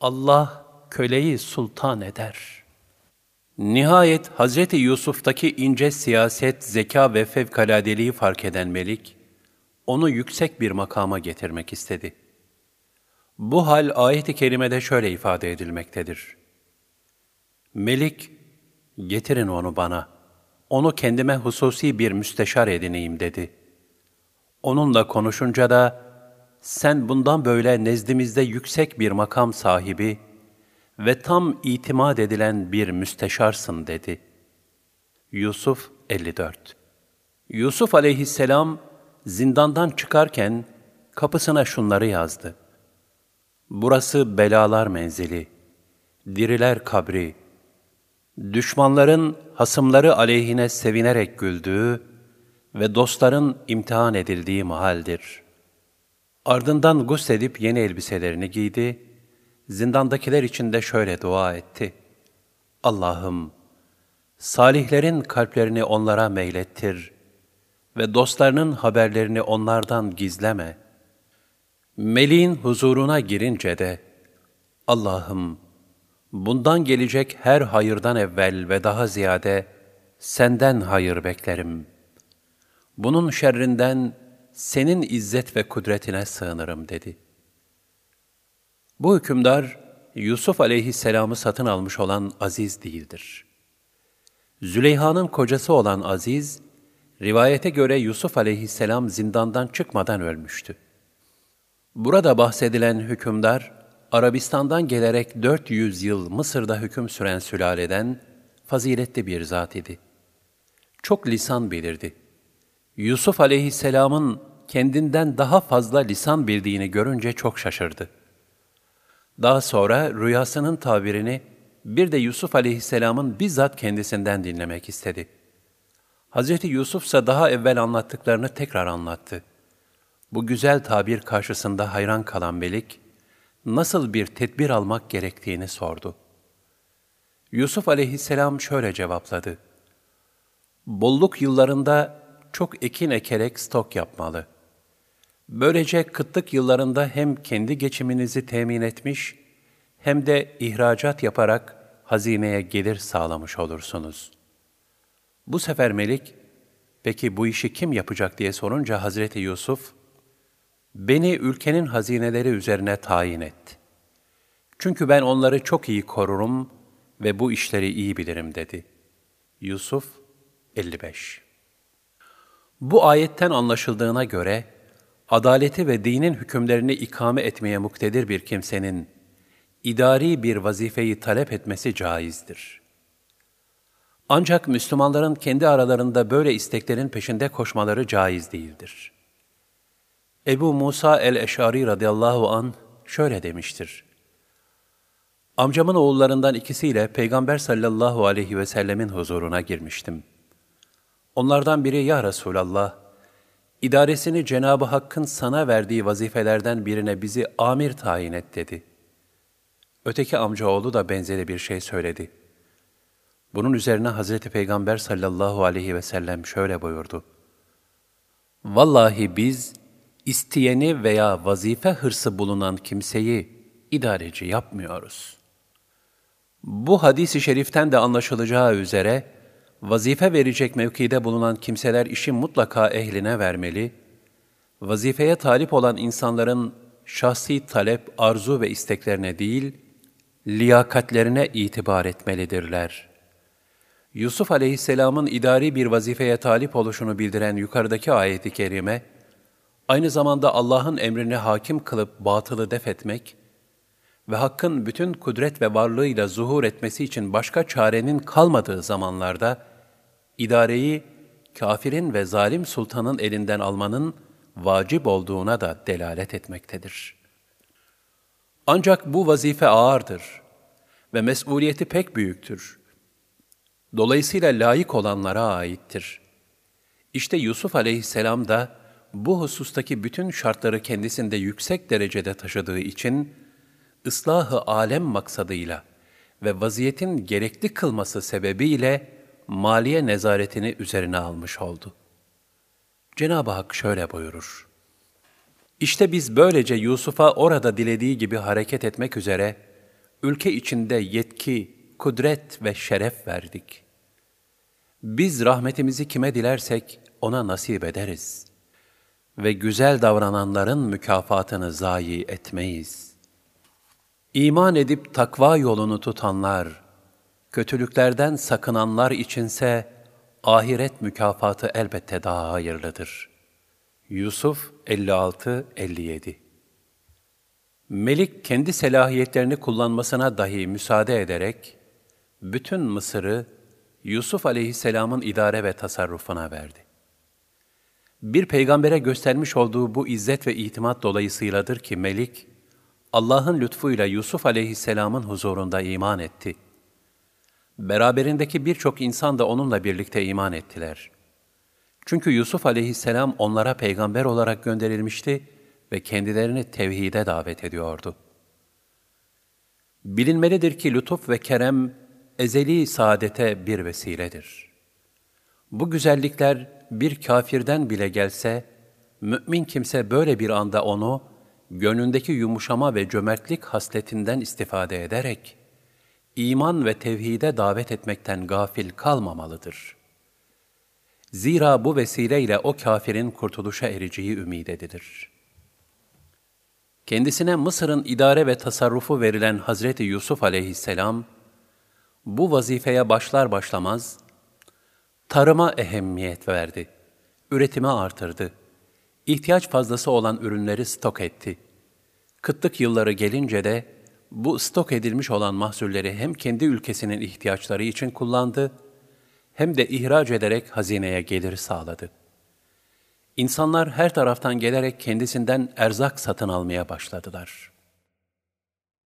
Allah köleyi sultan eder. Nihayet Hazreti Yusuf'taki ince siyaset, zeka ve fevkaladeliği fark eden Melik, onu yüksek bir makama getirmek istedi. Bu hal ayet-i kerimede şöyle ifade edilmektedir. Melik, getirin onu bana, onu kendime hususi bir müsteşar edineyim dedi. Onunla konuşunca da, sen bundan böyle nezdimizde yüksek bir makam sahibi ve tam itimat edilen bir müsteşarsın dedi. Yusuf 54 Yusuf aleyhisselam zindandan çıkarken kapısına şunları yazdı. Burası belalar menzili, diriler kabri, düşmanların hasımları aleyhine sevinerek güldüğü ve dostların imtihan edildiği mahaldir. Ardından gusledip yeni elbiselerini giydi, zindandakiler için de şöyle dua etti. Allah'ım, salihlerin kalplerini onlara meylettir ve dostlarının haberlerini onlardan gizleme. Meleğin huzuruna girince de, Allah'ım, bundan gelecek her hayırdan evvel ve daha ziyade senden hayır beklerim. Bunun şerrinden senin izzet ve kudretine sığınırım dedi. Bu hükümdar, Yusuf aleyhisselamı satın almış olan Aziz değildir. Züleyha'nın kocası olan Aziz, rivayete göre Yusuf aleyhisselam zindandan çıkmadan ölmüştü. Burada bahsedilen hükümdar, Arabistan'dan gelerek 400 yıl Mısır'da hüküm süren sülaleden faziletli bir zat idi. Çok lisan bilirdi. Yusuf aleyhisselamın kendinden daha fazla lisan bildiğini görünce çok şaşırdı. Daha sonra rüyasının tabirini bir de Yusuf aleyhisselamın bizzat kendisinden dinlemek istedi. Hazreti Yusuf ise daha evvel anlattıklarını tekrar anlattı. Bu güzel tabir karşısında hayran kalan Melik, nasıl bir tedbir almak gerektiğini sordu. Yusuf aleyhisselam şöyle cevapladı. Bolluk yıllarında çok ekin ekerek stok yapmalı. Böylece kıtlık yıllarında hem kendi geçiminizi temin etmiş, hem de ihracat yaparak hazineye gelir sağlamış olursunuz. Bu sefer Melik, peki bu işi kim yapacak diye sorunca Hazreti Yusuf, beni ülkenin hazineleri üzerine tayin et. Çünkü ben onları çok iyi korurum ve bu işleri iyi bilirim dedi. Yusuf 55 Bu ayetten anlaşıldığına göre, adaleti ve dinin hükümlerini ikame etmeye muktedir bir kimsenin, idari bir vazifeyi talep etmesi caizdir. Ancak Müslümanların kendi aralarında böyle isteklerin peşinde koşmaları caiz değildir. Ebu Musa el-Eşari radıyallahu an şöyle demiştir. Amcamın oğullarından ikisiyle Peygamber sallallahu aleyhi ve sellemin huzuruna girmiştim. Onlardan biri ya Resulallah, idaresini Cenab-ı Hakk'ın sana verdiği vazifelerden birine bizi amir tayin et dedi. Öteki amcaoğlu da benzeri bir şey söyledi. Bunun üzerine Hazreti Peygamber sallallahu aleyhi ve sellem şöyle buyurdu. Vallahi biz isteyeni veya vazife hırsı bulunan kimseyi idareci yapmıyoruz. Bu hadisi şeriften de anlaşılacağı üzere, vazife verecek mevkide bulunan kimseler işi mutlaka ehline vermeli, vazifeye talip olan insanların şahsi talep, arzu ve isteklerine değil, liyakatlerine itibar etmelidirler. Yusuf aleyhisselamın idari bir vazifeye talip oluşunu bildiren yukarıdaki ayeti kerime, aynı zamanda Allah'ın emrini hakim kılıp batılı def etmek ve Hakk'ın bütün kudret ve varlığıyla zuhur etmesi için başka çarenin kalmadığı zamanlarda, idareyi kafirin ve zalim sultanın elinden almanın vacip olduğuna da delalet etmektedir.'' Ancak bu vazife ağırdır ve mesuliyeti pek büyüktür. Dolayısıyla layık olanlara aittir. İşte Yusuf aleyhisselam da bu husustaki bütün şartları kendisinde yüksek derecede taşıdığı için, ıslahı alem maksadıyla ve vaziyetin gerekli kılması sebebiyle maliye nezaretini üzerine almış oldu. Cenab-ı Hak şöyle buyurur. İşte biz böylece Yusuf'a orada dilediği gibi hareket etmek üzere ülke içinde yetki, kudret ve şeref verdik. Biz rahmetimizi kime dilersek ona nasip ederiz. Ve güzel davrananların mükafatını zayi etmeyiz. İman edip takva yolunu tutanlar, kötülüklerden sakınanlar içinse ahiret mükafatı elbette daha hayırlıdır. Yusuf 56-57 Melik kendi selahiyetlerini kullanmasına dahi müsaade ederek, bütün Mısır'ı Yusuf aleyhisselamın idare ve tasarrufuna verdi. Bir peygambere göstermiş olduğu bu izzet ve itimat dolayısıyladır ki Melik, Allah'ın lütfuyla Yusuf aleyhisselamın huzurunda iman etti. Beraberindeki birçok insan da onunla birlikte iman ettiler. Çünkü Yusuf aleyhisselam onlara peygamber olarak gönderilmişti ve kendilerini tevhide davet ediyordu. Bilinmelidir ki lütuf ve kerem ezeli saadete bir vesiledir. Bu güzellikler bir kafirden bile gelse, mümin kimse böyle bir anda onu, gönlündeki yumuşama ve cömertlik hasletinden istifade ederek, iman ve tevhide davet etmekten gafil kalmamalıdır. Zira bu vesileyle o kafirin kurtuluşa ereceği ümid edilir. Kendisine Mısır'ın idare ve tasarrufu verilen Hazreti Yusuf aleyhisselam, bu vazifeye başlar başlamaz, tarıma ehemmiyet verdi, üretimi artırdı, ihtiyaç fazlası olan ürünleri stok etti. Kıtlık yılları gelince de bu stok edilmiş olan mahsulleri hem kendi ülkesinin ihtiyaçları için kullandı, hem de ihraç ederek hazineye gelir sağladı. İnsanlar her taraftan gelerek kendisinden erzak satın almaya başladılar.''